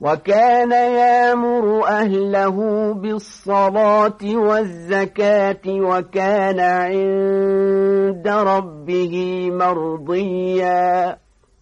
وكان يامر أهله بالصلاة والزكاة وكان عند ربه مرضياً.